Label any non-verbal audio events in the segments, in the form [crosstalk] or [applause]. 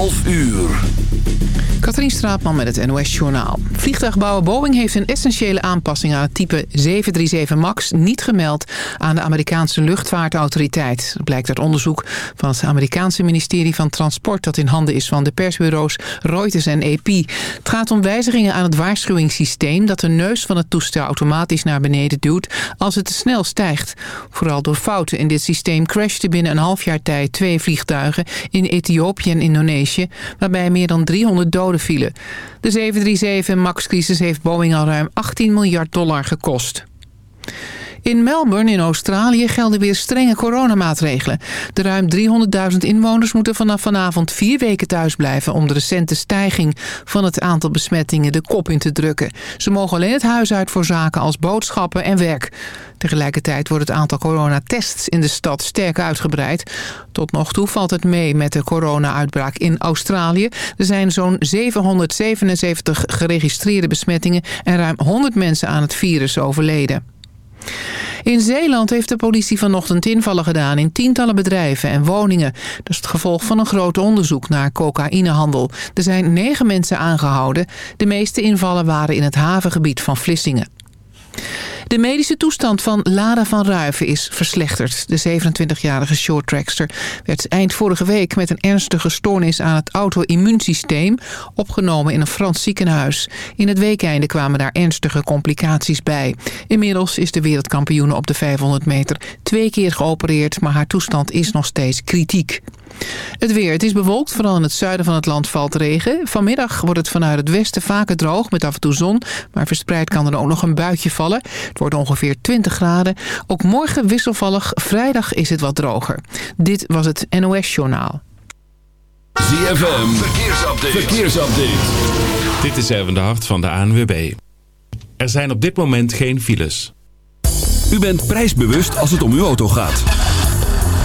11 uur. Katrien Straatman met het NOS-journaal. Vliegtuigbouwer Boeing heeft een essentiële aanpassing aan het type 737 MAX niet gemeld aan de Amerikaanse luchtvaartautoriteit. Dat blijkt uit onderzoek van het Amerikaanse ministerie van Transport dat in handen is van de persbureaus Reuters en AP. Het gaat om wijzigingen aan het waarschuwingssysteem dat de neus van het toestel automatisch naar beneden duwt als het te snel stijgt. Vooral door fouten in dit systeem crashten binnen een half jaar tijd twee vliegtuigen in Ethiopië en Indonesië, waarbij meer dan 300 doden De 737 MAX-crisis heeft Boeing al ruim 18 miljard dollar gekost. In Melbourne in Australië gelden weer strenge coronamaatregelen. De ruim 300.000 inwoners moeten vanaf vanavond vier weken thuis blijven... om de recente stijging van het aantal besmettingen de kop in te drukken. Ze mogen alleen het huis uit voor zaken als boodschappen en werk. Tegelijkertijd wordt het aantal coronatests in de stad sterk uitgebreid. Tot nog toe valt het mee met de corona-uitbraak in Australië. Er zijn zo'n 777 geregistreerde besmettingen... en ruim 100 mensen aan het virus overleden. In Zeeland heeft de politie vanochtend invallen gedaan in tientallen bedrijven en woningen. Dat is het gevolg van een groot onderzoek naar cocaïnehandel. Er zijn negen mensen aangehouden. De meeste invallen waren in het havengebied van Vlissingen. De medische toestand van Lara van Ruiven is verslechterd. De 27-jarige shorttrackster werd eind vorige week met een ernstige stoornis aan het auto-immuunsysteem opgenomen in een Frans ziekenhuis. In het weekeinde kwamen daar ernstige complicaties bij. Inmiddels is de wereldkampioene op de 500 meter twee keer geopereerd, maar haar toestand is nog steeds kritiek. Het weer. Het is bewolkt. Vooral in het zuiden van het land valt regen. Vanmiddag wordt het vanuit het westen vaker droog met af en toe zon. Maar verspreid kan er ook nog een buitje vallen. Het wordt ongeveer 20 graden. Ook morgen wisselvallig. Vrijdag is het wat droger. Dit was het NOS Journaal. ZFM. Verkeersupdate. Verkeersupdate. Dit is even de hart van de ANWB. Er zijn op dit moment geen files. U bent prijsbewust als het om uw auto gaat.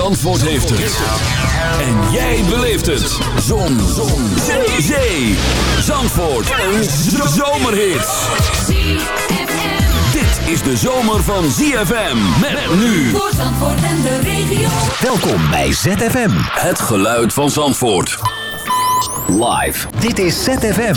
Zandvoort heeft het. En jij beleeft het. Zon. Zon. Zee. Zee. Zandvoort. Een zomerhit. Dit is de zomer van ZFM. Met nu. Voor Zandvoort en de regio. Welkom bij ZFM. Het geluid van Zandvoort. Live. Dit is ZFM.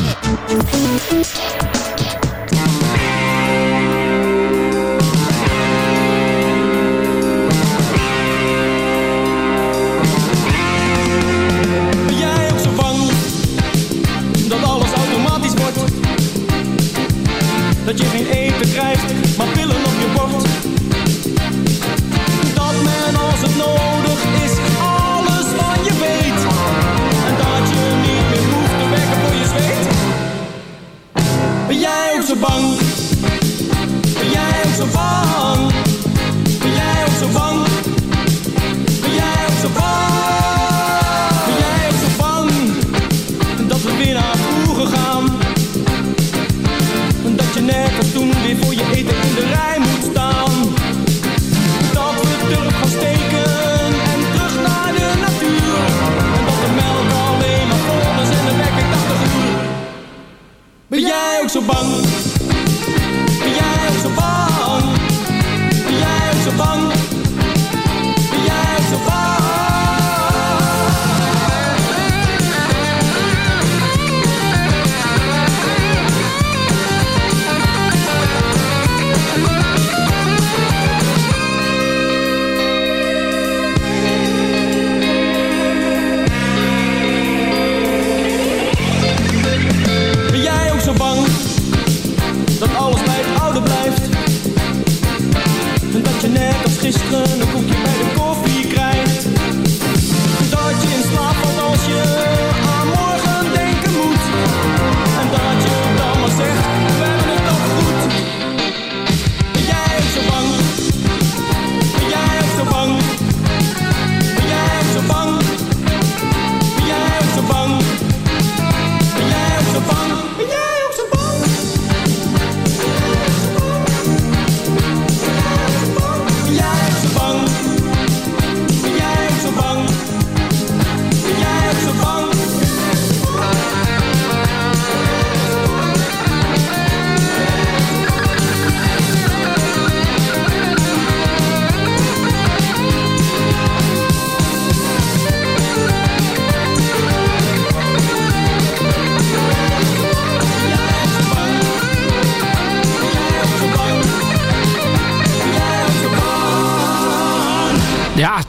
Net als gisteren een koekje bij de koffie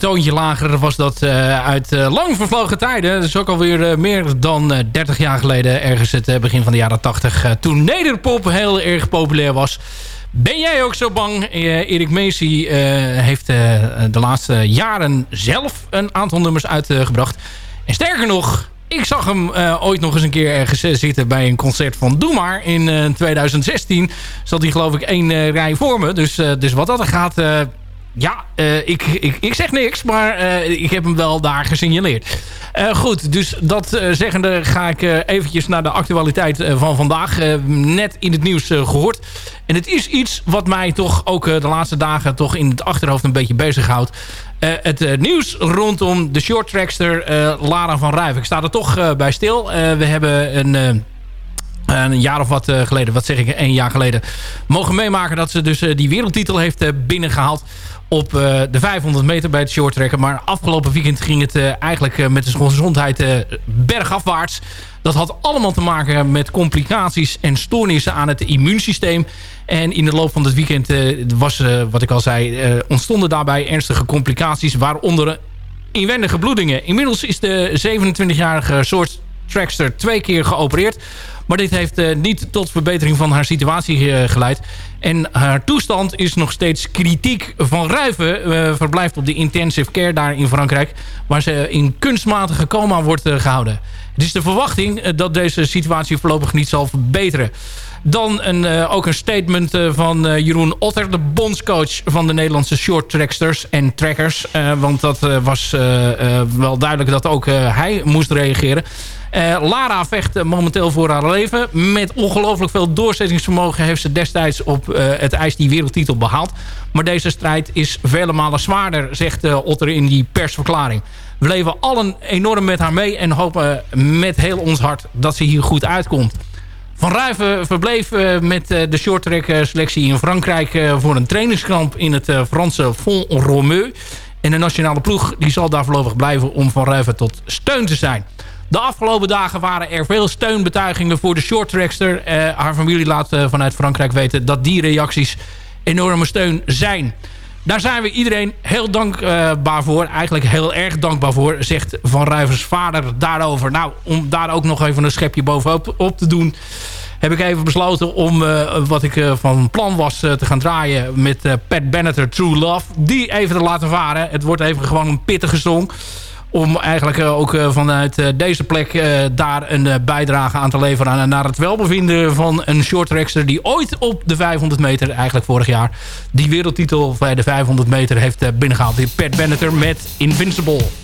toontje lager was dat eh, uit eh, lang vervlogen tijden. Dat is ook alweer uh, meer dan 30 jaar geleden. Ergens het begin van de jaren 80. toen nederpop heel erg populair was. Ben jij ook zo bang? Erik Macy heeft de laatste jaren zelf een aantal nummers uitgebracht. En sterker nog, ik zag hem ooit nog eens een keer ergens zitten bij een concert van Doe Maar. In 2016 zat hij geloof ik één rij voor me. Dus, dus wat dat er gaat... Ja, uh, ik, ik, ik zeg niks, maar uh, ik heb hem wel daar gesignaleerd. Uh, goed, dus dat zeggende ga ik eventjes naar de actualiteit van vandaag. net in het nieuws gehoord. En het is iets wat mij toch ook de laatste dagen toch in het achterhoofd een beetje bezighoudt. het nieuws rondom de shorttrackster Lara van Ruijf. Ik sta er toch bij stil. we hebben een... een jaar of wat geleden, wat zeg ik, een jaar geleden... mogen meemaken dat ze dus die wereldtitel heeft binnengehaald op de 500 meter bij het shorttrekken. Maar afgelopen weekend ging het eigenlijk met de gezondheid bergafwaarts. Dat had allemaal te maken met complicaties en stoornissen aan het immuunsysteem. En in de loop van het weekend was, wat ik al zei, ontstonden daarbij ernstige complicaties. Waaronder inwendige bloedingen. Inmiddels is de 27-jarige soort trackster twee keer geopereerd. Maar dit heeft uh, niet tot verbetering van haar situatie uh, geleid. En haar toestand is nog steeds kritiek. Van Ruiven uh, verblijft op de intensive care daar in Frankrijk... waar ze in kunstmatige coma wordt gehouden. Het is de verwachting dat deze situatie voorlopig niet zal verbeteren. Dan een, ook een statement van Jeroen Otter, de bondscoach van de Nederlandse short tracksters en trackers. want dat was wel duidelijk dat ook hij moest reageren. Lara vecht momenteel voor haar leven. Met ongelooflijk veel doorzettingsvermogen heeft ze destijds op het ijs die wereldtitel behaald. Maar deze strijd is vele malen zwaarder, zegt Otter in die persverklaring. We leven allen enorm met haar mee en hopen met heel ons hart dat ze hier goed uitkomt. Van Ruiven verbleef met de shorttrack selectie in Frankrijk voor een trainingskamp in het Franse Font Romeu. En de nationale ploeg die zal daar voorlopig blijven om Van Ruiven tot steun te zijn. De afgelopen dagen waren er veel steunbetuigingen voor de shorttrackster. Haar familie laat vanuit Frankrijk weten dat die reacties enorme steun zijn. Daar zijn we iedereen heel dankbaar voor. Eigenlijk heel erg dankbaar voor, zegt Van Ruivers vader daarover. Nou, om daar ook nog even een schepje bovenop op te doen... heb ik even besloten om uh, wat ik uh, van plan was te gaan draaien... met Pat Benatar, True Love, die even te laten varen. Het wordt even gewoon een pittige song om eigenlijk ook vanuit deze plek daar een bijdrage aan te leveren... naar het welbevinden van een shorttrackster... die ooit op de 500 meter, eigenlijk vorig jaar... die wereldtitel bij de 500 meter heeft binnengehaald. Pat Benatar met Invincible.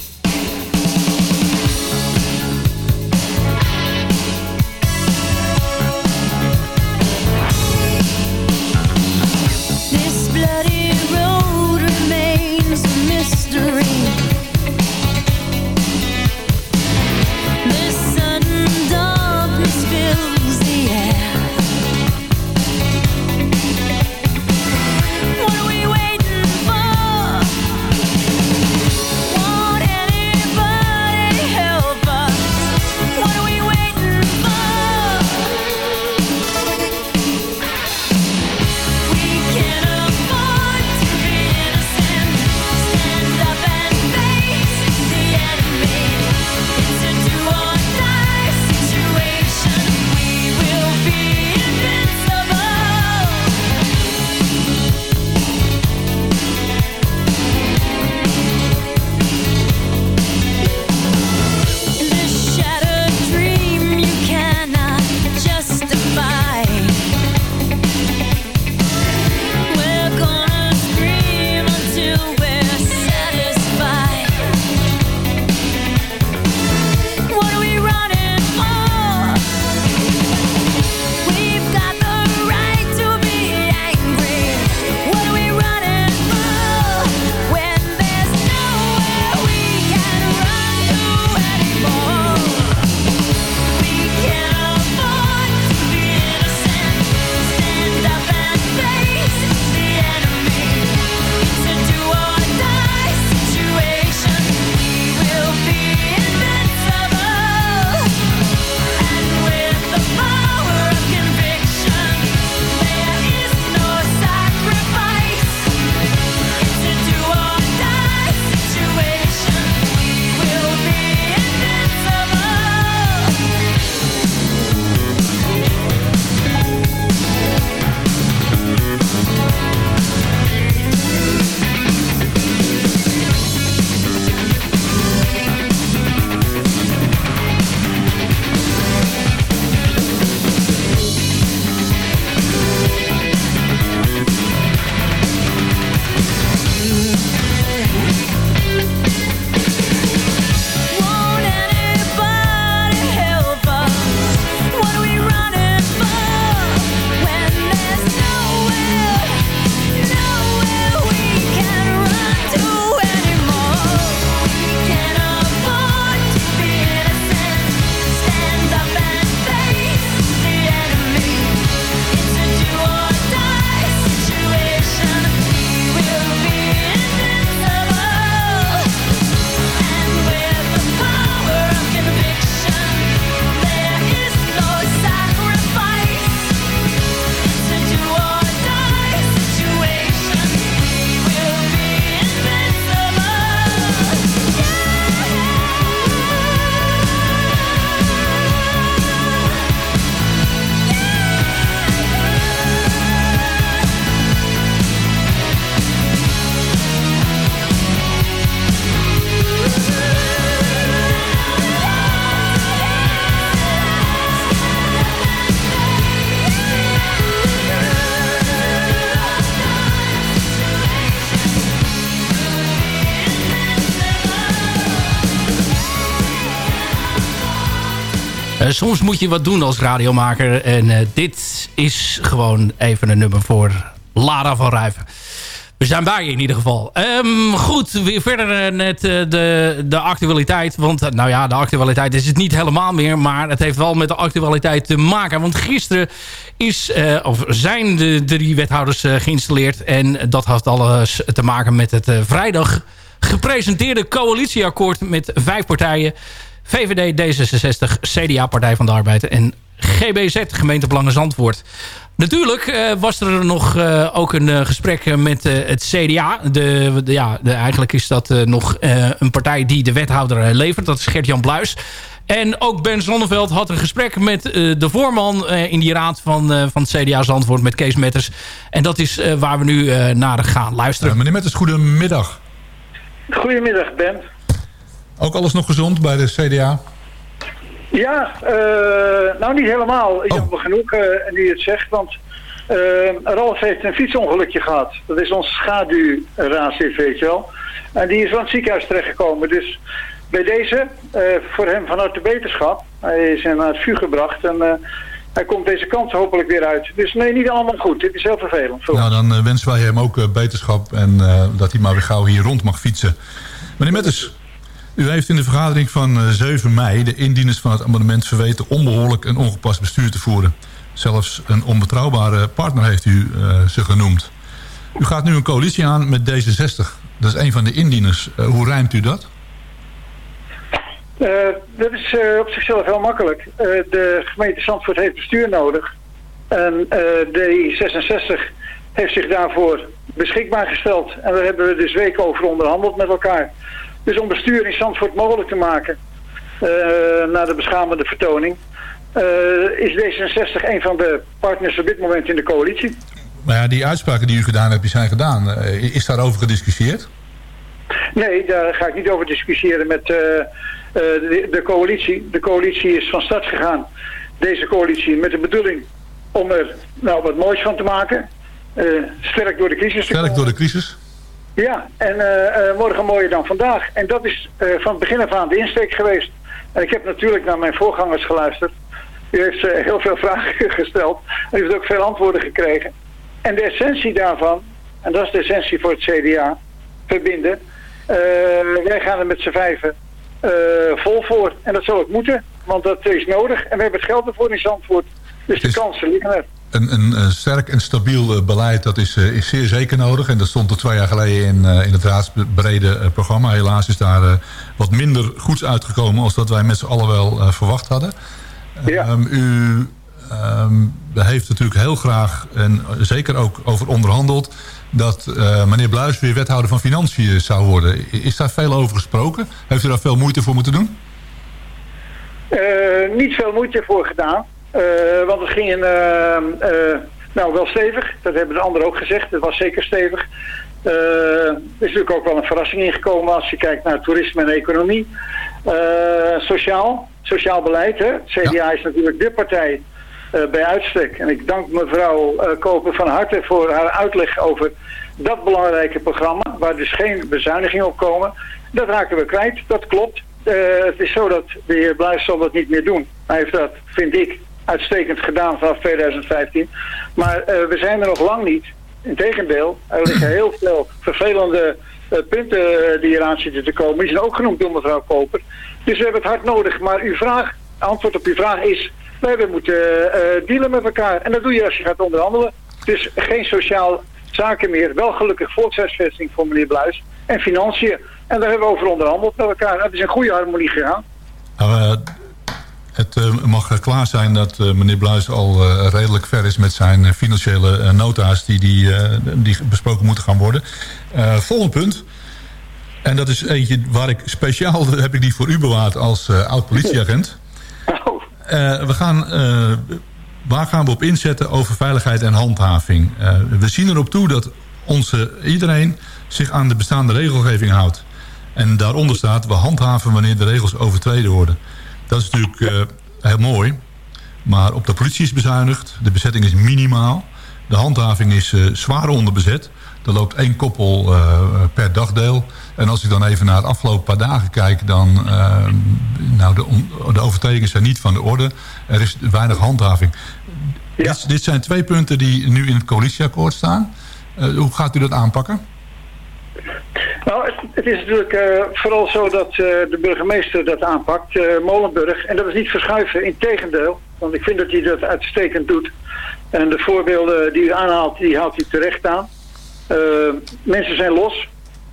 Soms moet je wat doen als radiomaker. En eh, dit is gewoon even een nummer voor Lara van Ruiven. We zijn bij je in ieder geval. Ehm, goed, weer verder eh, net eh, de, de actualiteit. Want eh, nou ja, de actualiteit is het niet helemaal meer. Maar het heeft wel met de actualiteit te maken. Want gisteren is, eh, of zijn de drie wethouders eh, geïnstalleerd. En dat had alles te maken met het eh, vrijdag gepresenteerde coalitieakkoord met vijf partijen. VVD, D66, CDA, Partij van de Arbeid en GBZ, Gemeente Belangen Zandvoort. Natuurlijk eh, was er nog eh, ook een eh, gesprek met eh, het CDA. De, de- ja, de- eigenlijk is dat eh, nog eh, een partij die de wethouder levert. Dat is Gert-Jan Bluis. En ook Ben Zonneveld had een gesprek met eh, de voorman eh, in die raad van, eh, van het CDA Zandvoort met Kees Metters. En dat is eh, waar we nu eh, naar gaan luisteren. meneer Metters, goedemiddag. Goedemiddag, Ben. Ook alles nog gezond bij de CDA? Ja, eh, nou niet helemaal. Ik heb genoeg uh, die het zegt, want uh, Ralf heeft een fietsongelukje gehad. Dat is ons schaduwraadslid, weet je wel. En die is van het ziekenhuis terechtgekomen. Dus bij deze, uh, voor hem vanuit de beterschap. Hij is naar het vuur gebracht en uh, hij komt deze kant hopelijk weer uit. Dus nee, niet allemaal goed. Dit is heel vervelend. Nou, dan wensen wij hem ook beterschap en dat hij maar weer gauw hier rond mag fietsen. Meneer Metters, u heeft in de vergadering van 7 mei de indieners van het amendement verweten onbehoorlijk en ongepast bestuur te voeren. Zelfs een onbetrouwbare partner heeft u uh, ze genoemd. U gaat nu een coalitie aan met D66. Dat is een van de indieners. Uh, hoe rijmt u dat? Dat is op zichzelf heel makkelijk. de gemeente Zandvoort heeft bestuur nodig. En D66 heeft zich daarvoor beschikbaar gesteld. En daar hebben we dus weken over onderhandeld met elkaar. Dus om bestuur in Zandvoort mogelijk te maken, uh, na de beschamende vertoning, uh, is D66 een van de partners op dit moment in de coalitie. Maar ja, die uitspraken die u gedaan hebt, die zijn gedaan. Uh, is daarover gediscussieerd? Nee, daar ga ik niet over discussiëren met de, de coalitie. De coalitie is van start gegaan, deze coalitie, met de bedoeling om er nou wat moois van te maken. sterk door de crisis te Sterk door de crisis? Ja, en uh, uh, morgen mooier dan vandaag. En dat is uh, van het begin af aan de insteek geweest. En ik heb natuurlijk naar mijn voorgangers geluisterd. U heeft heel veel [laughs] vragen gesteld. En u heeft ook veel antwoorden gekregen. En de essentie daarvan, en dat is de essentie voor het CDA, verbinden. wij gaan er met z'n vijven vol voor. En dat zal ook moeten, want dat is nodig. En we hebben het geld ervoor in Zandvoort. Dus de kansen liggen er. Een, een, een, sterk en stabiel uh, beleid, dat is, uh, is zeer zeker nodig. En dat stond er twee jaar geleden in, uh, in het raadsbrede programma. Helaas is daar wat minder goeds uitgekomen... als dat wij met z'n allen wel verwacht hadden. Ja. Um, u um, heeft natuurlijk heel graag, en zeker ook over onderhandeld... dat meneer Bluis weer wethouder van Financiën zou worden. Is daar veel over gesproken? Heeft u daar veel moeite voor moeten doen? niet veel moeite voor gedaan. Uh, want het ging een, uh, uh, nou wel stevig, dat hebben de anderen ook gezegd, het was zeker stevig. er is natuurlijk ook wel een verrassing ingekomen als je kijkt naar toerisme en economie. sociaal, sociaal beleid, hè? CDA ja. is natuurlijk de partij bij uitstek. En ik dank mevrouw Koper van harte voor haar uitleg over dat belangrijke programma, waar dus geen bezuinigingen op komen. Dat raken we kwijt, dat klopt. het is zo dat de heer Bluis zal dat niet meer doen. Hij heeft dat, vind ik, uitstekend gedaan vanaf 2015. Maar uh, we zijn er nog lang niet. Integendeel, er liggen [clears throat] heel veel vervelende uh, punten uh, die eraan zitten te komen. Die zijn ook genoemd door mevrouw Koper. Dus we hebben het hard nodig. Maar uw vraag, antwoord op uw vraag is... wij we moeten dealen met elkaar. En dat doe je als je gaat onderhandelen. Dus geen sociaal zaken meer. Wel gelukkig volkshuisvesting voor meneer Bluis. En financiën. En daar hebben we over onderhandeld met elkaar. Dat is een goede harmonie gegaan. Nou, het uh, mag klaar zijn dat uh, meneer Bluis al uh, redelijk ver is met zijn financiële nota's die, die, die besproken moeten gaan worden. volgend punt. En dat is eentje waar ik speciaal [laughs] heb ik die voor u bewaard als oud politieagent. we gaan, waar gaan we op inzetten over veiligheid en handhaving? we zien erop toe dat onze, iedereen zich aan de bestaande regelgeving houdt. En daaronder staat, we handhaven wanneer de regels overtreden worden. Dat is natuurlijk uh, heel mooi. Maar op de politie is bezuinigd. De bezetting is minimaal. De handhaving is eh, zwaar onderbezet. Er loopt één koppel eh, per dagdeel. En als ik dan even naar de afgelopen paar dagen kijk... dan uh, nou, de, de overtredingen zijn niet van de orde. Er is weinig handhaving. Ja. Dit, dit, zijn twee punten die nu in het coalitieakkoord staan. Uh, hoe gaat u dat aanpakken? Nou, het, is natuurlijk uh, vooral zo dat uh, de burgemeester dat aanpakt, uh, Molenburg. En dat is niet verschuiven, in tegendeel. Want ik vind dat hij dat uitstekend doet. En de voorbeelden die u aanhaalt, die haalt hij terecht aan. mensen zijn los.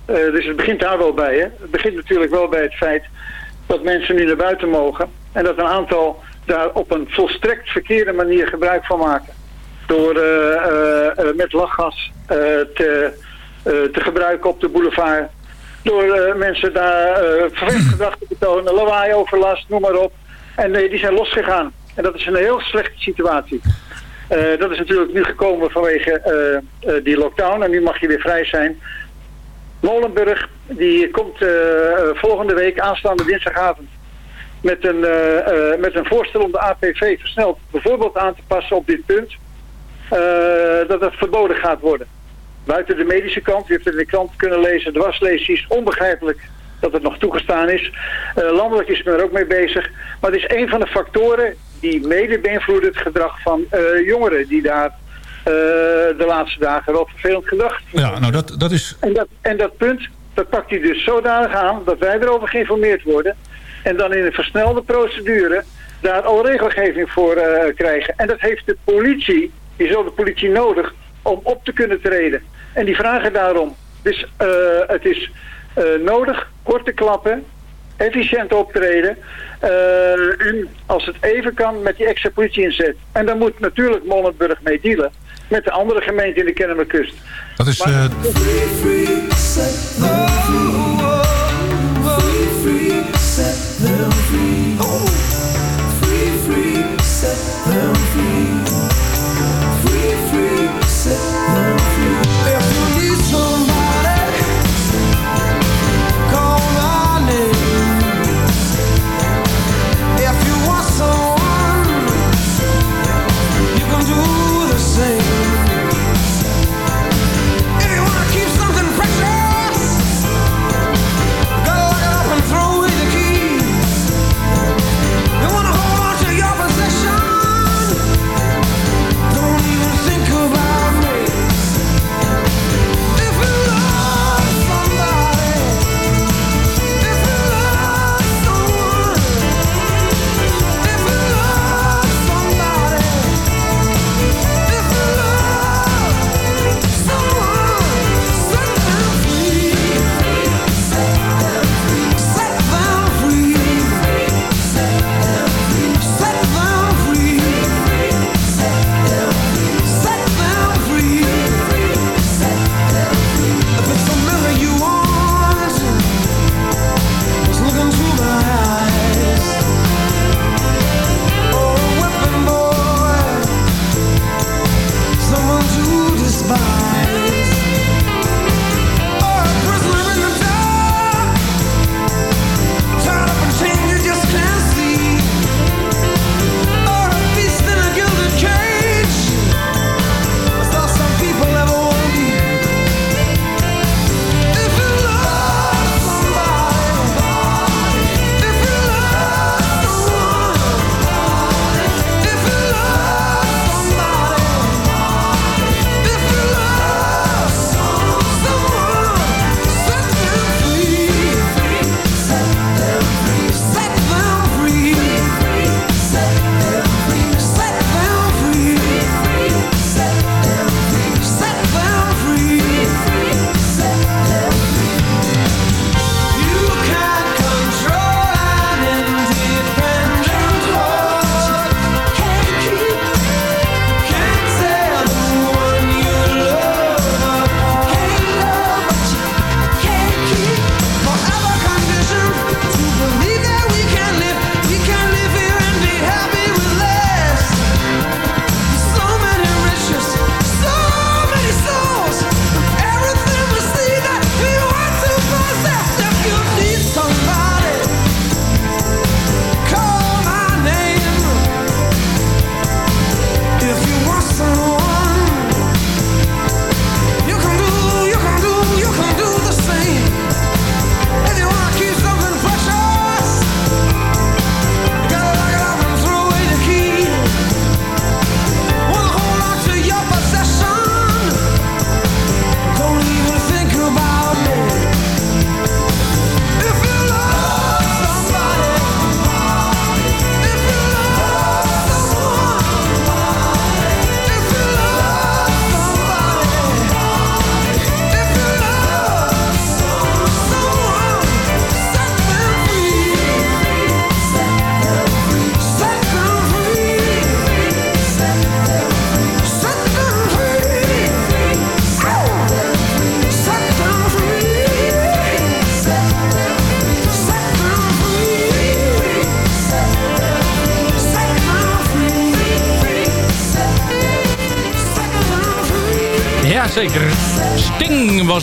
dus het begint daar wel bij. Hè? Het begint natuurlijk wel bij het feit dat mensen nu naar buiten mogen. En dat een aantal daar op een volstrekt verkeerde manier gebruik van maken. Door met lachgas te gebruiken op de boulevard. Door uh, mensen daar uh, vervelend gedrag te betonen, lawaai, overlast, noem maar op. En die zijn losgegaan. En dat is een heel slechte situatie. dat is natuurlijk nu gekomen vanwege die lockdown. En nu mag je weer vrij zijn. Molenburg, die komt volgende week, aanstaande dinsdagavond, met een, met een voorstel om de APV versneld bijvoorbeeld aan te passen op dit punt. dat het verboden gaat worden. Buiten de medische kant, u heeft het in de krant kunnen lezen, dwarslesies, onbegrijpelijk dat het nog toegestaan is. Uh, landelijk is men er ook mee bezig. Maar het is een van de factoren die mede beïnvloeden het gedrag van uh, jongeren die daar uh, de laatste dagen wel vervelend gedrag Ja, nou dat, dat is... En dat, en dat punt, dat pakt hij dus zodanig aan dat wij erover geïnformeerd worden. En dan in een versnelde procedure daar al regelgeving voor krijgen. En dat heeft de politie, die zal de politie nodig om op te kunnen treden. En die vragen daarom. Dus uh, het is uh, nodig, korte klappen, efficiënt optreden. Uh, en als het even kan met die extra politie inzet. En dan moet natuurlijk Molenburg mee dealen. Met de andere gemeenten in de Kennemerkust. Dat is... Maar, free, free,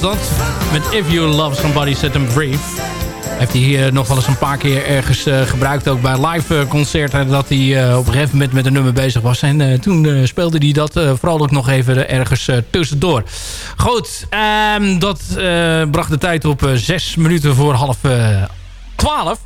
Met If You Love Somebody Set Them Free. Heeft hij hier nog wel eens een paar keer ergens eh, gebruikt. Ook bij live eh, concerten. Dat hij eh, op een gegeven moment met een nummer bezig was. En eh, toen eh, speelde hij dat eh, vooral ook nog even ergens eh, tussendoor. Goed, ehm, dat eh, bracht de tijd op eh, zes minuten voor half eh, twaalf.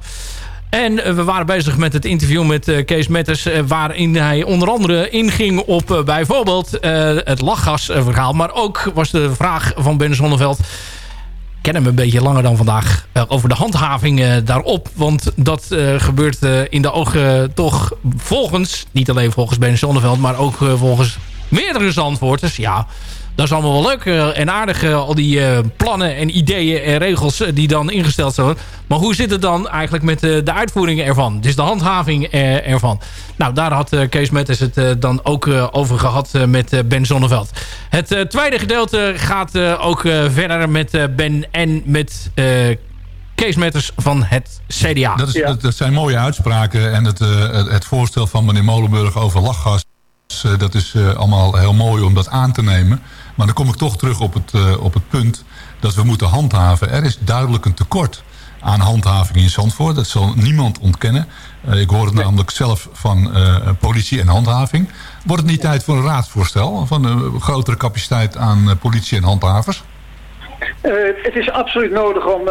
En eh, we waren bezig met het interview met eh, Kees Metters... eh, waarin hij onder andere inging op bijvoorbeeld het lachgasverhaal. Maar ook was de vraag van Ben Zonneveld... Ik ken hem een beetje langer dan vandaag... over de handhaving daarop. Want dat gebeurt in de ogen toch volgens... niet alleen volgens Ben Zonneveld... maar ook volgens meerdere Zandvoorters. Ja, dat is allemaal wel leuk eh, en aardig, eh, al die eh, plannen en ideeën en regels die dan ingesteld zijn. Maar hoe zit het dan eigenlijk met eh, de uitvoering ervan? Dus de handhaving eh, ervan. Nou, daar had Kees Metters het eh, dan ook eh, over gehad eh, met eh, Ben Zonneveld. Het eh, tweede gedeelte gaat eh, ook eh, verder met eh, Ben en met eh, Kees Metters van het CDA. Dat, is, dat, dat zijn mooie uitspraken. En het, eh, het, het voorstel van meneer Molenburg over lachgas... eh, dat is eh, allemaal heel mooi om dat aan te nemen. Maar dan kom ik toch terug op het, eh, op het punt dat we moeten handhaven. Er is duidelijk een tekort aan handhaving in Zandvoort. Dat zal niemand ontkennen. Eh, ik hoor het namelijk zelf van eh, politie en handhaving. Wordt het niet tijd voor een raadsvoorstel... van een grotere capaciteit aan eh, politie en handhavers? Eh, het is absoluut nodig om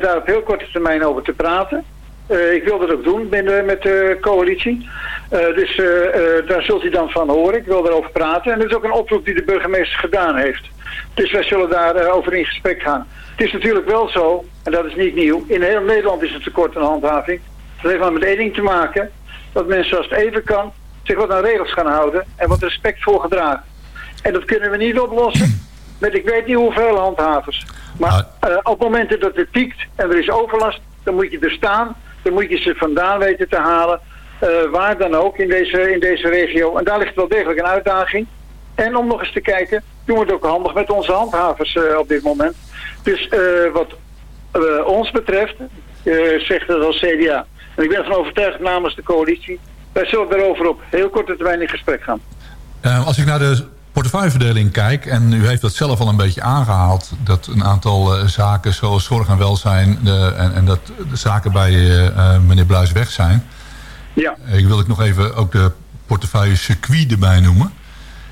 daar op heel korte termijn over te praten. Eh, ik wil dat ook doen binnen, met de coalitie. Eh, dus eh, eh, daar zult u dan van horen. Ik wil daarover praten. En dat is ook een oproep die de burgemeester gedaan heeft. Dus wij zullen daarover over in gesprek gaan. Het is natuurlijk wel zo, en dat is niet nieuw. In heel Nederland is het tekort aan handhaving. Dat heeft maar met één ding te maken. Dat mensen als het even kan zich wat aan regels gaan houden. En wat respect voor gedragen. En dat kunnen we niet oplossen met ik weet niet hoeveel handhavers. Maar eh, op momenten dat het piekt en er is overlast, dan moet je er staan. Dan moet je ze vandaan weten te halen. eh, waar dan ook in deze, in deze regio. En daar ligt wel degelijk een uitdaging. En om nog eens te kijken, doen we het ook handig met onze handhavers eh, op dit moment. Dus eh, wat ons betreft, zegt het als CDA. En ik ben ervan overtuigd namens de coalitie. Wij zullen daarover op heel korte termijn in gesprek gaan. Als ik naar de portefeuilleverdeling kijk... en u heeft dat zelf al een beetje aangehaald... dat een aantal eh, zaken zoals zorg en welzijn... De, en, en dat de zaken bij eh, eh, meneer Bluis weg zijn... Ja. Ik wil ik nog even ook de portefeuille circuit erbij noemen.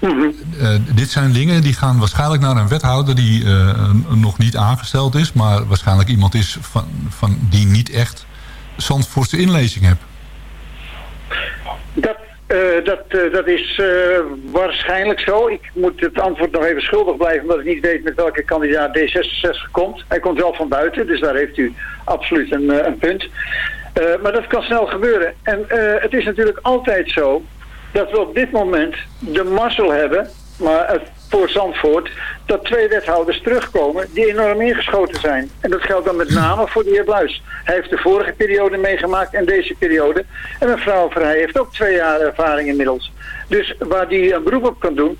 Eh, dit zijn dingen die gaan waarschijnlijk naar een wethouder... die nog niet aangesteld is... maar waarschijnlijk iemand is van, van die niet echt... Zandvoortse inlezing heeft. Dat, eh, dat, eh, dat is eh, waarschijnlijk zo. Ik moet het antwoord nog even schuldig blijven, omdat ik niet weet met welke kandidaat D66 komt. Hij komt wel van buiten, dus daar heeft u absoluut een, een punt. Maar dat kan snel gebeuren. En het is natuurlijk altijd zo dat we op dit moment de mazzel hebben, maar het voor Zandvoort, dat twee wethouders terugkomen die enorm ingeschoten zijn. En dat geldt dan met name voor de heer Bluis. Hij heeft de vorige periode meegemaakt en deze periode. En mevrouw Verheij heeft ook twee jaar ervaring inmiddels. Dus waar die een beroep op kan doen,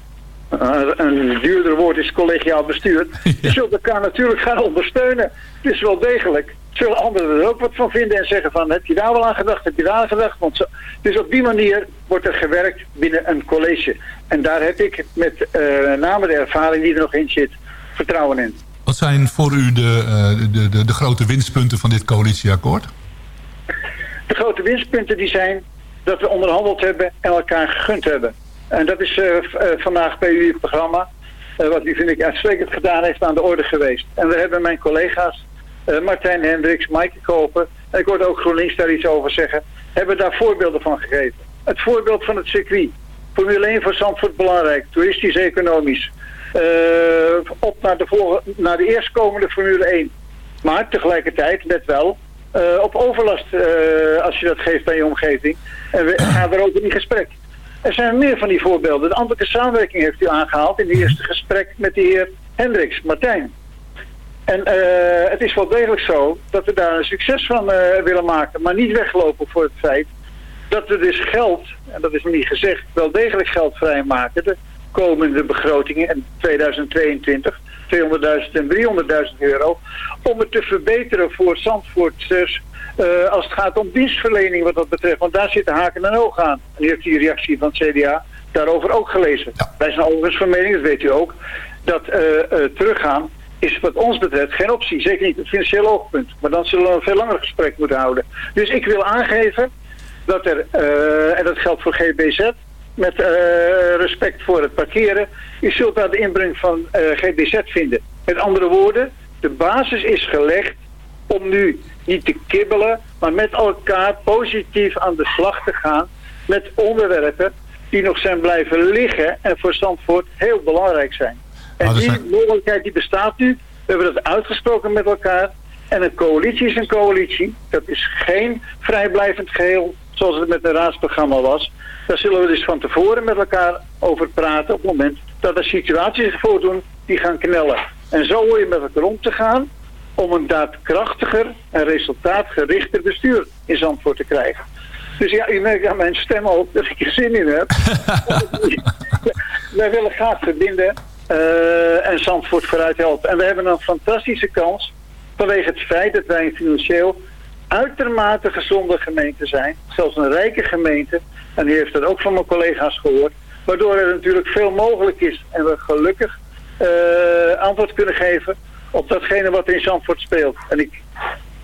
uh, een duurder woord is collegiaal bestuur, [laughs] je zult elkaar natuurlijk gaan ondersteunen. Dus wel degelijk zullen anderen er ook wat van vinden en zeggen van heb je daar wel aan gedacht, heb je daar aan gedacht. Want zo, dus op die manier wordt er gewerkt binnen een college. En daar heb ik met uh, name de ervaring die er nog in zit, vertrouwen in. Wat zijn voor u de, uh, de, de, de grote winstpunten van dit coalitieakkoord? De grote winstpunten die zijn dat we onderhandeld hebben en elkaar gegund hebben. En dat is uh, vandaag bij u het programma, wat u vind ik uitstekend gedaan heeft, aan de orde geweest. En we hebben mijn collega's Martijn Hendricks, Maaike Koper, en ik hoorde ook GroenLinks daar iets over zeggen, hebben daar voorbeelden van gegeven. Het voorbeeld van het circuit. Formule 1 voor Zandvoort belangrijk, toeristisch, economisch. Uh, op naar de, volgende, naar de eerstkomende Formule 1. Maar tegelijkertijd, let wel, uh, op overlast als je dat geeft bij je omgeving. En we [clears throat] gaan erover in gesprek. Er zijn meer van die voorbeelden. De ambtelijke samenwerking heeft u aangehaald in het eerste gesprek met de heer Hendricks, Martijn. En uh, het is wel degelijk zo dat we daar een succes van uh, willen maken. Maar niet weglopen voor het feit dat we dus geld, en dat is nog niet gezegd, wel degelijk geld vrijmaken. De komende begrotingen in 2022, 200.000 en 300.000 euro. Om het te verbeteren voor Zandvoorters uh, als het gaat om dienstverlening wat dat betreft. Want daar zitten haken en ogen aan. En u heeft die reactie van het CDA daarover ook gelezen. Ja. Wij zijn overigens van mening, dat weet u ook dat eh, eh, teruggaan is wat ons betreft geen optie. Zeker niet het financiële oogpunt. Maar dan zullen we een veel langer gesprek moeten houden. Dus ik wil aangeven dat er, eh, en dat geldt voor GBZ, met eh, respect voor het parkeren, u zult daar de inbreng van eh, GBZ vinden. Met andere woorden, de basis is gelegd om nu niet te kibbelen, maar met elkaar positief aan de slag te gaan met onderwerpen die nog zijn blijven liggen en voor Zandvoort heel belangrijk zijn. En die zijn- mogelijkheid die bestaat nu, we hebben dat uitgesproken met elkaar. En een coalitie is een coalitie. Dat is geen vrijblijvend geheel zoals het met een raadsprogramma was. Daar zullen we dus van tevoren met elkaar over praten op het moment dat er situaties zich voordoen die gaan knellen. En zo hoor je met elkaar om te gaan om een daadkrachtiger en resultaatgerichter bestuur in Zandvoort te krijgen. Dus ja, u merkt aan mijn stem ook dat ik er zin in heb. [laughs] Wij willen graag verbinden en Zandvoort vooruit helpen. En we hebben een fantastische kans vanwege het feit dat wij een financieel uitermate gezonde gemeente zijn. Zelfs een rijke gemeente. En u heeft dat ook van mijn collega's gehoord. Waardoor er natuurlijk veel mogelijk is. En we gelukkig eh, antwoord kunnen geven op datgene wat in Zandvoort speelt. En ik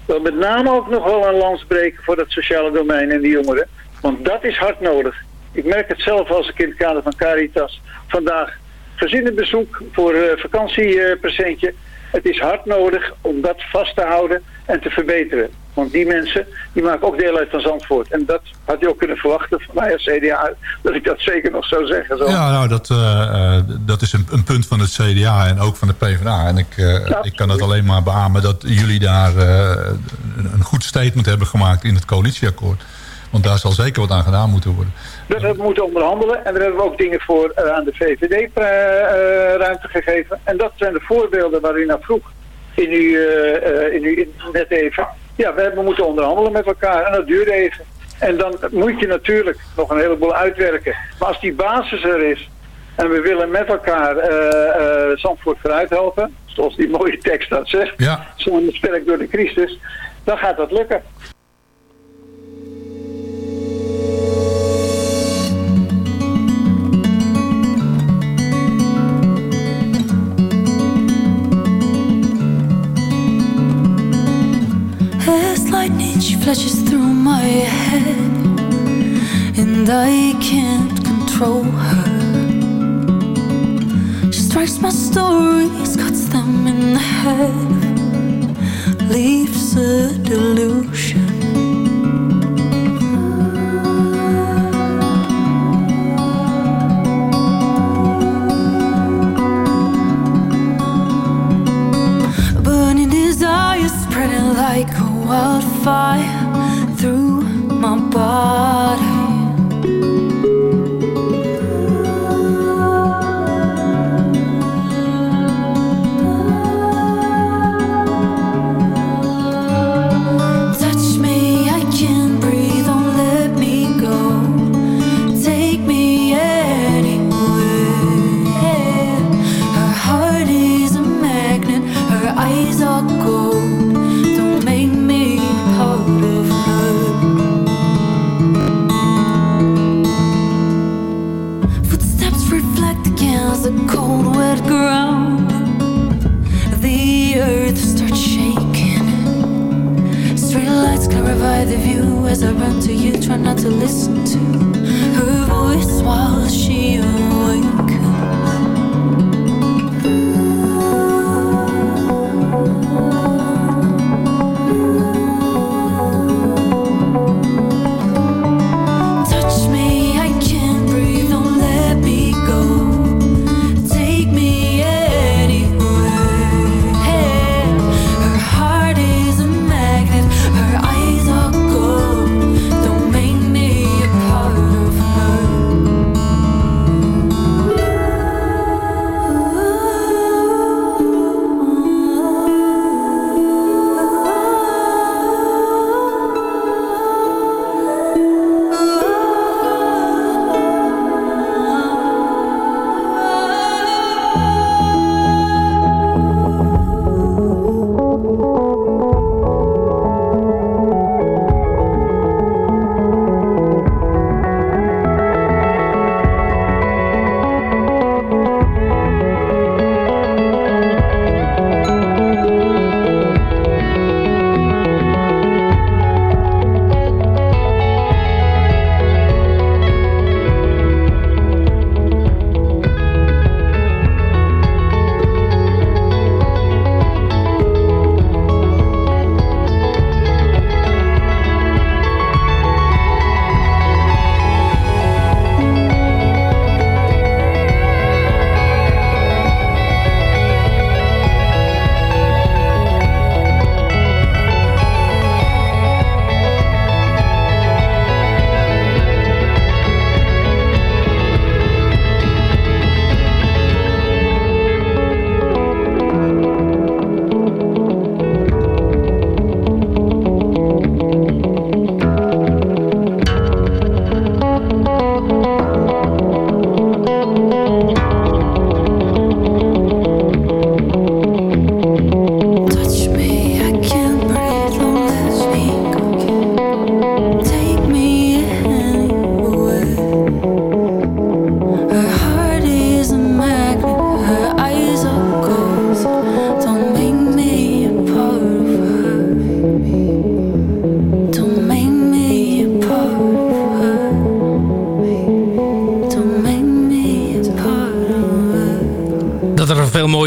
wil met name ook nog wel een lans breken voor dat sociale domein en die jongeren. Want dat is hard nodig. Ik merk het zelf als ik in het kader van Caritas vandaag gezinnenbezoek voor uh, vakantiepresentje. Het is hard nodig om dat vast te houden en te verbeteren. Want die mensen, die maken ook deel uit van Zandvoort. En dat had je ook kunnen verwachten van mij als CDA, dat ik dat zeker nog zou zeggen. Zo. Ja, nou, dat, eh, eh, dat is een, een punt van het CDA en ook van de PvdA. En ik, eh, ik kan het alleen maar beamen dat jullie daar eh, een, een goed statement hebben gemaakt in het coalitieakkoord. Want daar zal zeker wat aan gedaan moeten worden. Hebben we moeten onderhandelen. En daar hebben we ook dingen voor eh, aan de VVD eh, eh, ruimte gegeven. En dat zijn de voorbeelden waar u naar vroeg. In uw, in uw net even. Ja, we hebben moeten onderhandelen met elkaar. En dat duurde even. En dan moet je natuurlijk nog een heleboel uitwerken. Maar als die basis er is. En we willen met elkaar Zandvoort vooruit helpen. Zoals die mooie tekst dat zegt. Ja. Samen sterk door de crisis. Dan gaat dat lukken. Lightning she flashes through my head And I can't control her. She strikes my stories, cuts them in half Leaves a delusion wildfire through my body.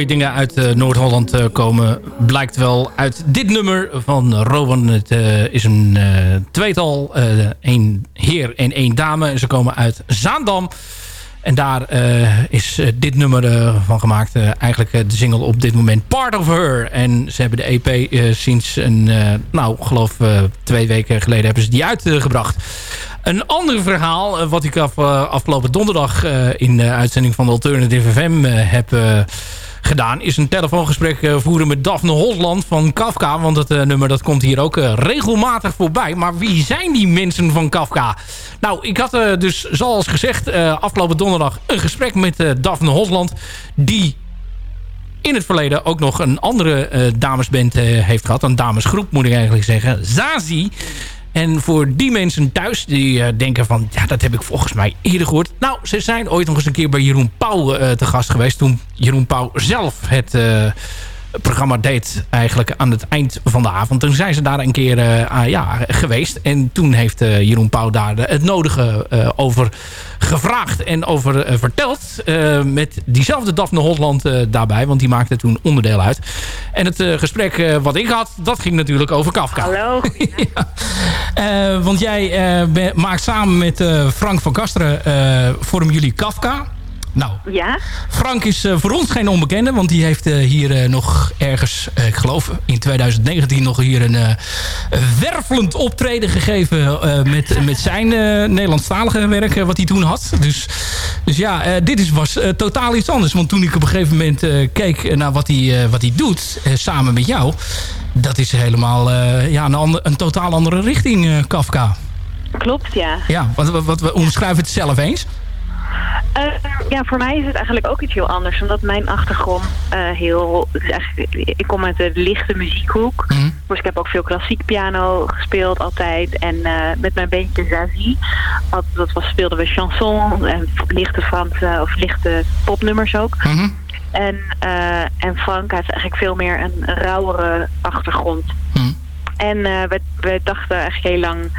Dingen uit eh, Noord-Holland eh, komen. Blijkt wel uit dit nummer van Rowan. Het eh, is een tweetal. één heer en één dame. En ze komen uit Zaandam. En daar is dit nummer van gemaakt. Eigenlijk de single op dit moment Part of Her. En ze hebben de EP sinds een, nou geloof twee weken geleden hebben ze die uitgebracht. Een ander verhaal, wat ik af, afgelopen donderdag in de uitzending van de Alternative FM heb gedaan... is een telefoongesprek eh, voeren met Daphne Holland van Kafka. Want het eh, nummer dat komt hier ook eh, regelmatig voorbij. Maar wie zijn die mensen van Kafka? Nou, ik had dus zoals gezegd afgelopen donderdag een gesprek met Daphne Holland... die in het verleden ook nog een andere damesband heeft gehad. Een damesgroep moet ik eigenlijk zeggen. Zazie. En voor die mensen thuis die eh, denken van... ja, dat heb ik volgens mij eerder gehoord. Nou, ze zijn ooit nog eens een keer bij Jeroen Pauw eh, te gast geweest... toen Jeroen Pauw zelf het eh, programma deed eigenlijk aan het eind van de avond. Toen zijn ze daar een keer eh, ah, ja, geweest. En toen heeft eh, Jeroen Pauw daar het nodige eh, over gevraagd en over verteld. met diezelfde Daphne Holland daarbij. Want die maakte toen onderdeel uit. En het gesprek wat ik had, dat ging natuurlijk over Kafka. Hallo. [laughs] Want jij maakt samen met Frank van Kasteren... vormen jullie Kafka. Nou, Ja? Frank is eh, voor ons geen onbekende. Want die heeft eh, hier eh, nog ergens, ik geloof in 2019... nog hier een wervelend optreden gegeven... met, met zijn Nederlandstalige werk wat hij toen had. Dus, dus ja, dit is, was totaal iets anders. Want toen ik op een gegeven moment keek naar wat hij, wat hij doet... samen met jou... dat is helemaal ja, een, ander, een totaal andere richting, Kafka. Klopt, ja. Ja, wat, wat, wat, omschrijf het zelf eens. Eh, ja, voor mij is het eigenlijk ook iets heel anders. Omdat mijn achtergrond eh, heel... Ik kom uit de lichte muziekhoek. Dus ik heb ook veel klassiek piano gespeeld altijd. En eh, met mijn bandje Zazie, dat was, speelden we chanson en lichte Franse of lichte popnummers ook. En, eh, en Frank heeft eigenlijk veel meer een rauwere achtergrond. En eh, we, we dachten eigenlijk heel lang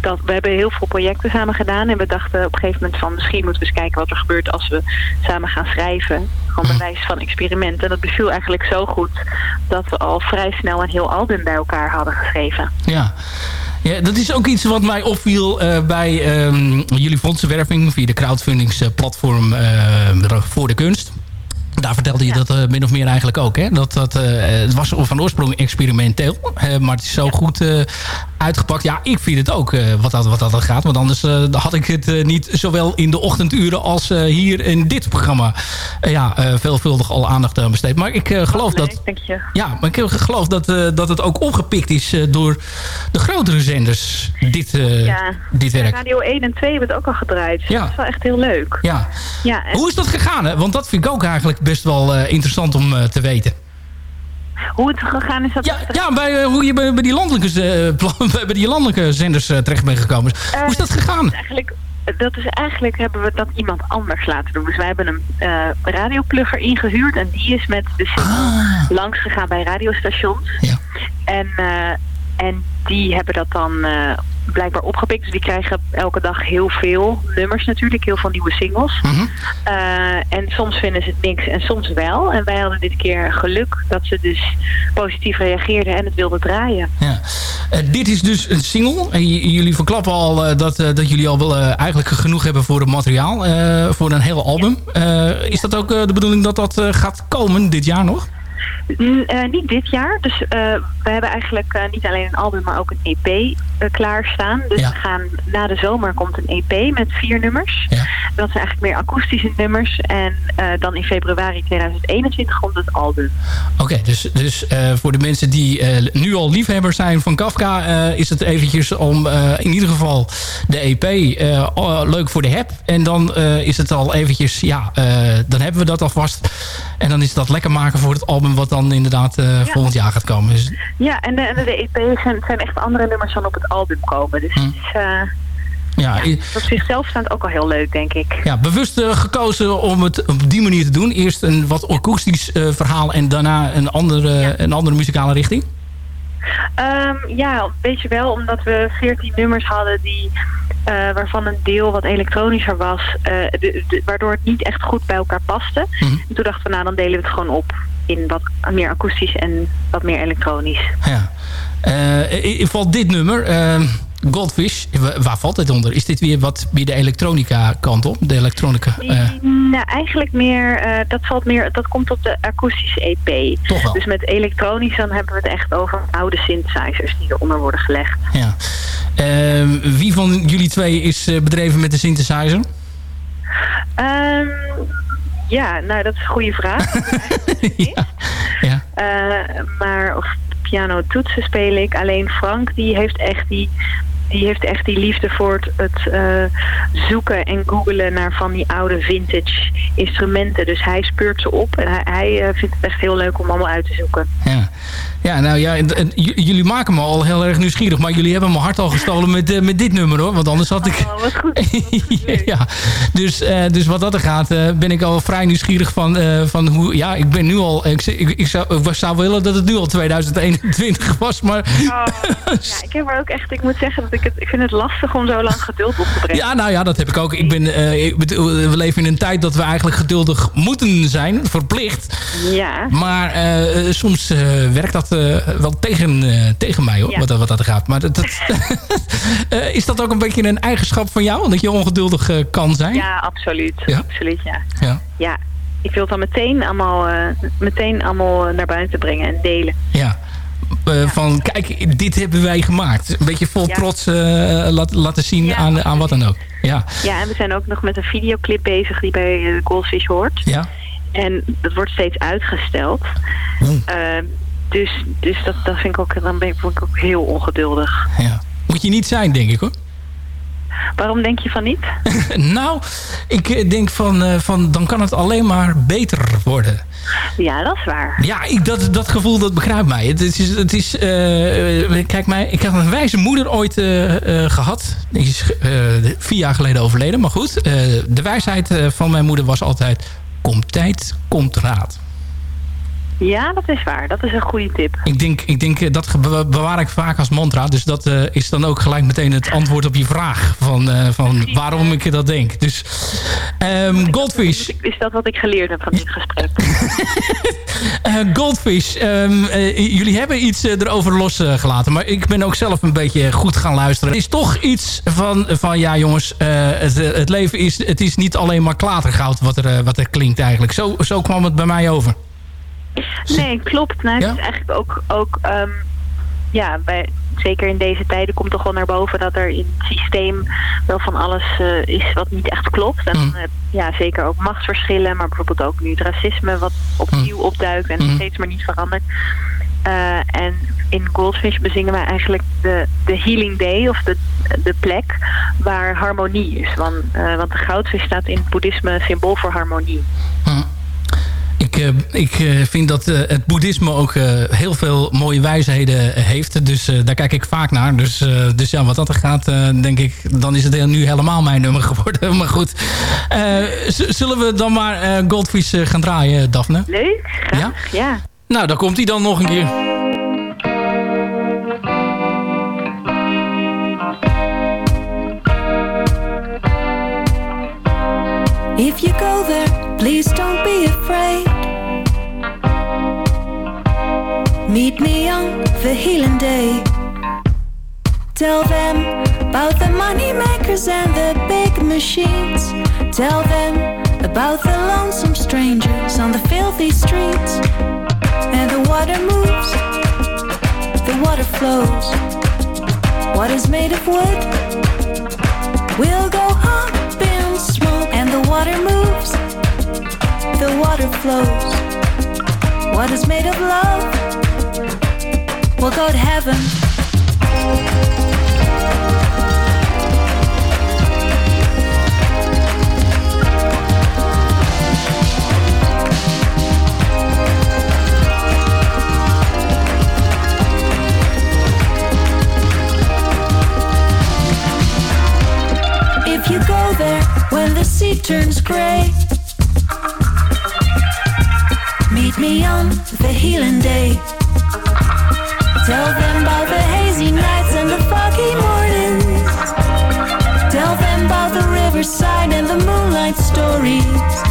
dat we hebben heel veel projecten samen gedaan. En we dachten op een gegeven moment van misschien moeten we eens kijken wat er gebeurt als we samen gaan schrijven. Gewoon bij wijze van experiment. En dat beviel eigenlijk zo goed dat we al vrij snel een heel album bij elkaar hadden geschreven. Ja. Ja, dat is ook iets wat mij opviel eh, bij ehm, jullie fondsenwerving via de crowdfundingsplatform eh voor de kunst. Daar vertelde je dat eh, min of meer eigenlijk ook. Hè? Dat, dat, het was van oorsprong experimenteel. maar het is zo goed uitgepakt. Ja, ik vind het ook eh, wat, dat, wat dat gaat. Want anders eh, had ik het eh, niet zowel in de ochtenduren als hier in dit programma ja, veelvuldig al aandacht aan besteed. Maar ik geloof dat... Dank je. Ja, maar ik geloof dat, dat het ook opgepikt is door de grotere zenders, dit, ja. dit werk. Radio 1 en 2 hebben het ook al gedraaid. Ja. Dat is wel echt heel leuk. Ja. Ja, en Hoe is dat gegaan? Hè? Want dat vind ik ook eigenlijk best wel interessant om te weten. Hoe het gegaan is dat... Ja, ja bij, eh, hoe je bij, bij, die landelijke, [laughs] pla- bij die landelijke zenders eh, terecht bent gekomen. hoe is dat gegaan? Eigenlijk, dat is eigenlijk hebben we dat iemand anders laten doen. Dus wij hebben een radioplugger ingehuurd en die is met de single langs gegaan bij radiostations. En, eh, en die hebben dat dan blijkbaar opgepikt. Dus die krijgen elke dag heel veel nummers natuurlijk, heel veel nieuwe singles. Eh, en soms vinden ze het niks en soms wel. En wij hadden dit keer geluk dat ze dus positief reageerden en het wilden draaien. Ja. Eh, dit is dus een single. En jullie verklappen al eh, dat, dat jullie al wel eigenlijk genoeg hebben voor het materiaal. voor een heel album. Is dat ook de bedoeling dat dat gaat komen dit jaar nog? Eh, niet dit jaar. Dus eh, we hebben eigenlijk eh, niet alleen een album, maar ook een EP klaarstaan. Dus we gaan, na de zomer komt een EP met vier nummers. Dat zijn eigenlijk meer akoestische nummers. En dan in februari 2021 komt het album. Oké, dus, dus voor de mensen die nu al liefhebber zijn van Kafka... is het eventjes om in ieder geval de EP leuk voor de heb. En dan is het al eventjes, ja, dan hebben we dat alvast. En dan is dat lekker maken voor het album wat dan inderdaad eh, volgend jaar gaat komen. Dus, Ja, en de, en de EP zijn, zijn echt andere nummers dan op het album komen. Dus het is, eh, ja, op zichzelf staat ook al heel leuk, denk ik. ja, bewust eh, gekozen om het op die manier te doen. Eerst een wat akoestisch verhaal en daarna een andere, een andere muzikale richting. Ehm, ja, weet je wel, omdat we 14 nummers hadden die, waarvan een deel wat elektronischer was, de- de- waardoor het niet echt goed bij elkaar paste. En toen dachten we, nou dan delen we het gewoon op in wat meer akoestisch en wat meer elektronisch. Ja. I- valt dit nummer, eh, Goldfish, wa- waar valt dit onder? Is dit weer wat meer de elektronica kant op? De elektronica... eh, Nou, eigenlijk meer, eh, dat valt meer, dat komt op de akoestische EP. Toch wel. Dus met elektronisch dan hebben we het echt over oude synthesizers die eronder worden gelegd. ja. Eh, wie van jullie twee is bedreven met de synthesizer? Ehm, ja, nou dat is een goede vraag. [laughs] Ja. Eh, maar of piano toetsen speel ik. Alleen Frank die heeft echt die, die, heeft echt die liefde voor het, het eh, zoeken en googelen naar van die oude vintage instrumenten. Dus hij speurt ze op en hij, hij eh, vindt het echt heel leuk om allemaal uit te zoeken. Ja. Ja, nou ja, jullie maken me al heel erg nieuwsgierig. Maar jullie hebben mijn hart al gestolen met, eh, met dit nummer hoor. Want anders had ik... Oh, wat goed. [laughs] ja, dus, eh, dus wat dat er gaat, eh, ben ik al vrij nieuwsgierig van, van hoe... Ja, ik ben nu al... Ik, ik, ik, zou, ik zou willen dat het nu al 2021 was, maar... Ja, ik heb er ook echt, ik moet zeggen dat ik het, ik vind het lastig om zo lang geduld op te brengen. Ja, nou ja, dat heb ik ook. Ik ben, we leven in een tijd dat we eigenlijk geduldig moeten zijn, verplicht. Ja. Maar soms werkt dat wel tegen, eh, tegen mij, hoor, Ja. wat, dat- wat dat gaat. Maar dat, dat, [laughs] Eh, is dat ook een beetje een eigenschap van jou? Dat je ongeduldig eh, kan zijn? Ja, absoluut. Ja? Absoluut, ja. Ja. Ja, ik wil het dan meteen allemaal, eh, meteen allemaal naar buiten brengen en delen. Ja. Eh, Van, kijk, dit hebben wij gemaakt. Een beetje vol Ja. trots eh, laat, laten zien aan, aan wat dan ook. Ja. Ja, en we zijn ook nog met een videoclip bezig die bij eh, Goldfish hoort. Ja. En dat wordt steeds uitgesteld. Eh, dus dus dat, dat vind ik ook, dan ben ik, ook heel ongeduldig. ja. Moet je niet zijn, denk ik hoor. Waarom denk je van niet? [laughs] nou, ik eh, denk van, eh, van dan kan het alleen maar beter worden. Ja, dat is waar. Ja, ik, dat, dat gevoel dat begrijpt mij. Het is, het is eh, kijk mij, ik had een wijze moeder ooit eh, eh, gehad. Die is vier jaar geleden overleden. Maar goed, de wijsheid van mijn moeder was altijd... Komt tijd, komt raad. Ja, dat is waar. Dat is een goede tip. Ik denk, ik denk eh, dat bewaar ik vaak als mantra. Dus dat eh, is dan ook gelijk meteen het antwoord op je vraag. Van, eh, van waarom ik dat denk. Dus ehm, Goldfish. Is dat wat ik geleerd heb van dit gesprek? [laughs] Goldfish, ehm, eh, jullie hebben iets erover losgelaten. maar ik ben ook zelf een beetje goed gaan luisteren. Het is toch iets van, van ja jongens, het, het leven is, het is niet alleen maar klatergoud wat er, wat er klinkt eigenlijk. Zo, zo kwam het bij mij over. Nee, klopt. Nou, het is eigenlijk ook, ook ehm, ja, bij, zeker in deze tijden komt toch wel naar boven dat er in het systeem wel van alles eh, is wat niet echt klopt. En Mhm. eh, ja, zeker ook machtsverschillen, maar bijvoorbeeld ook nu het racisme wat opnieuw opduikt en Mhm. steeds maar niet verandert. Eh, en in Goldfish bezingen wij eigenlijk de, de healing day of de, de plek waar harmonie is. Want, want de goudvis staat in het boeddhisme symbool voor harmonie. Ik, eh, ik eh, vind dat eh, het boeddhisme ook eh, heel veel mooie wijsheden heeft. Dus eh, daar kijk ik vaak naar. Dus, eh, dus ja, wat dat er gaat, eh, denk ik... dan is het nu helemaal mijn nummer [laughs] geworden. Maar goed, Eh, zullen we dan maar eh, Goldfish gaan draaien, Daphne? Leuk, graag, ja. Nou, daar komt hij dan nog een keer. If you go there, please don't be afraid. Meet me on the healing day. Tell them about the money makers and the big machines. Tell them about the lonesome strangers on the filthy streets. And the water moves, the water flows. What is made of wood will go up in smoke. And the water moves, the water flows. What is made of love will go to heaven. If you go there when the sea turns gray, meet me on the healing day. Tell them about the hazy nights and the foggy mornings. Tell them about the riverside and the moonlight stories.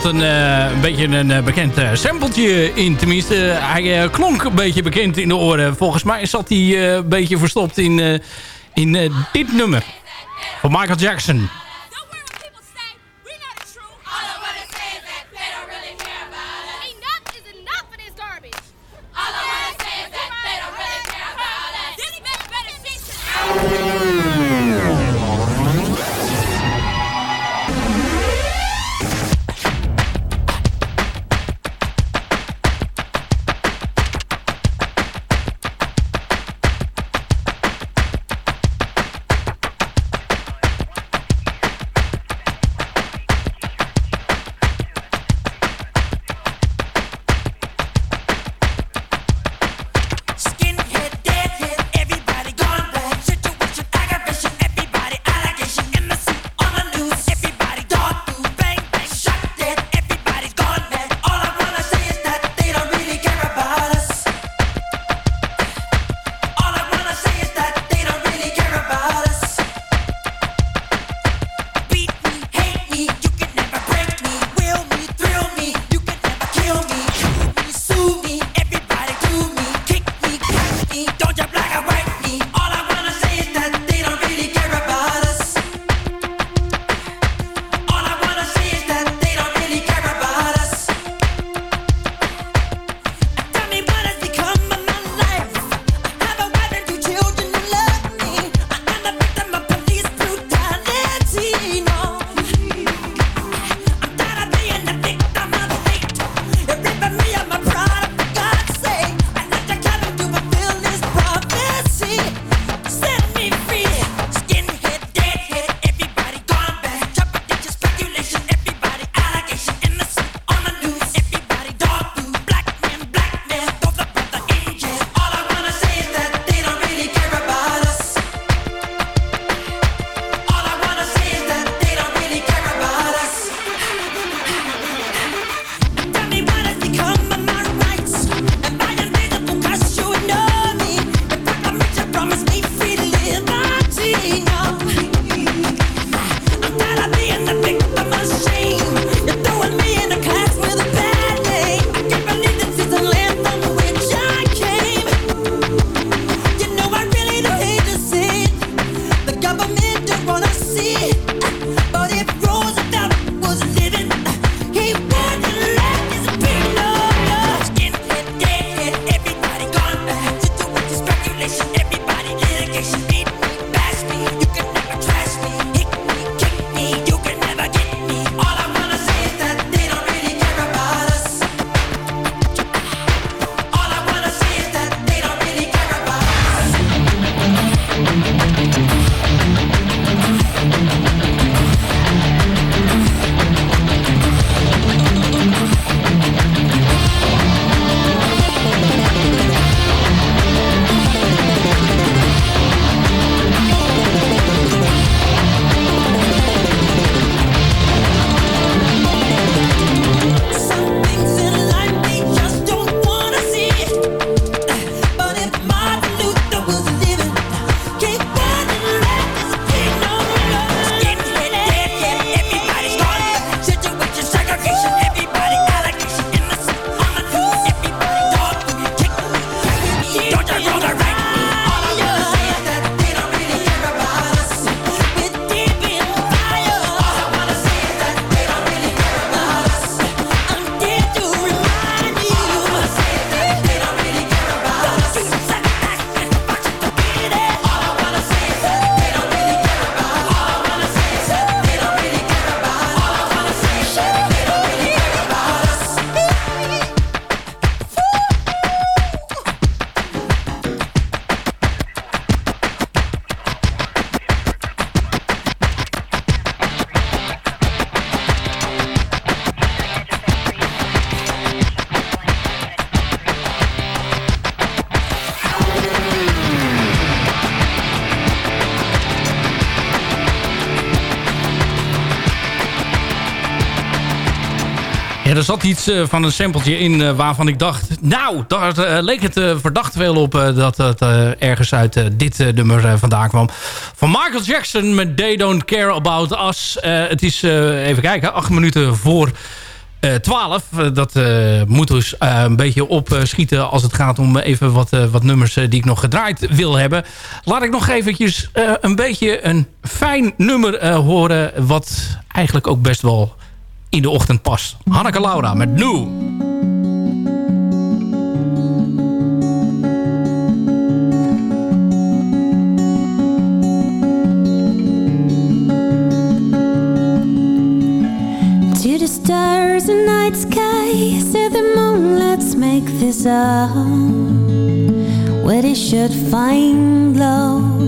Zat een, eh, een beetje een eh, bekend uh, sampletje in. Tenminste, hij eh, klonk een beetje bekend in de oren. Volgens mij zat hij eh, een beetje verstopt in, eh, in eh, dit nummer. Van Michael Jackson. Er zat iets eh, van een sampletje in eh, waarvan ik dacht... Nou, daar eh, leek het verdacht veel op dat het ergens uit dit nummer vandaan kwam. Van Michael Jackson met They Don't Care About Us. Het is, even kijken, acht minuten voor... eh 12. Eh, dat moet dus een beetje opschieten als het gaat om even wat, wat nummers die ik nog gedraaid wil hebben. Laat ik nog eventjes een beetje een fijn nummer horen... wat eigenlijk ook best wel in de ochtend past. Hanneke Laura met. To the stars and night sky, say the moon, let's make this up. Where they should find love.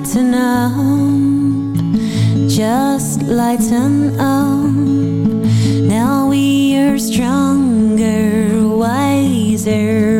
Lighten up. Just lighten up. Now we are stronger, wiser,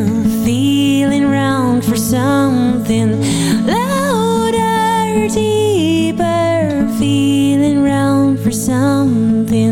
something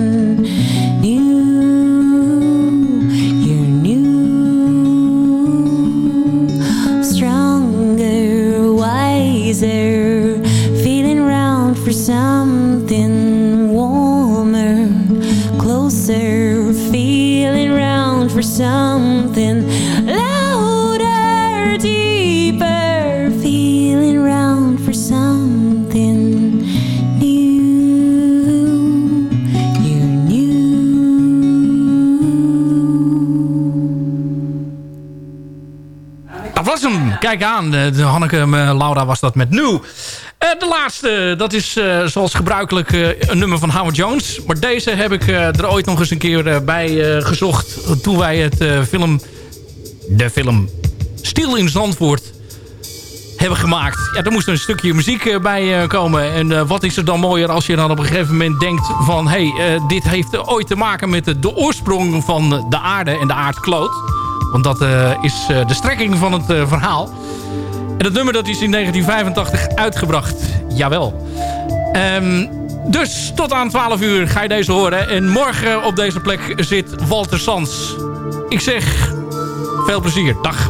Kijk aan. De, de Hanneke eh, Laura was dat met New. Eh, de laatste, dat is eh, zoals gebruikelijk eh, een nummer van Howard Jones. Maar deze heb ik eh, er ooit nog eens een keer eh, bij eh, gezocht... toen wij het eh, film, de film Stil in Zandvoort hebben gemaakt. Ja, er moest een stukje muziek eh, bij eh, komen. En eh, wat is er dan mooier als je dan op een gegeven moment denkt van... hé, hey, eh, dit heeft ooit te maken met de oorsprong van de aarde en de aardkloot. Want dat eh, is eh, de strekking van het eh, verhaal. En dat nummer dat is in 1985 uitgebracht. Jawel. Ehm, dus tot aan 12 uur ga je deze horen. En morgen op deze plek zit Walter Sans. Ik zeg veel plezier. Dag.